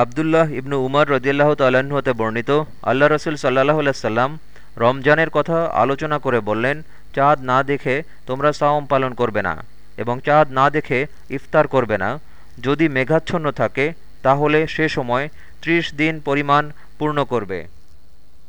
আবদুল্লাহ ইবনু উমর রদিয়াল্লাহ তাল্লাহ্ন হতে বর্ণিত, আল্লাহ রসুল সাল্লাহ সাল্লাম রমজানের কথা আলোচনা করে বললেন, চাঁদ না দেখে তোমরা সাওম পালন করবে না এবং চাঁদ না দেখে ইফতার করবে না। যদি মেঘাচ্ছন্ন থাকে, তাহলে সে সময় ত্রিশ দিন পরিমাণ পূর্ণ করবে।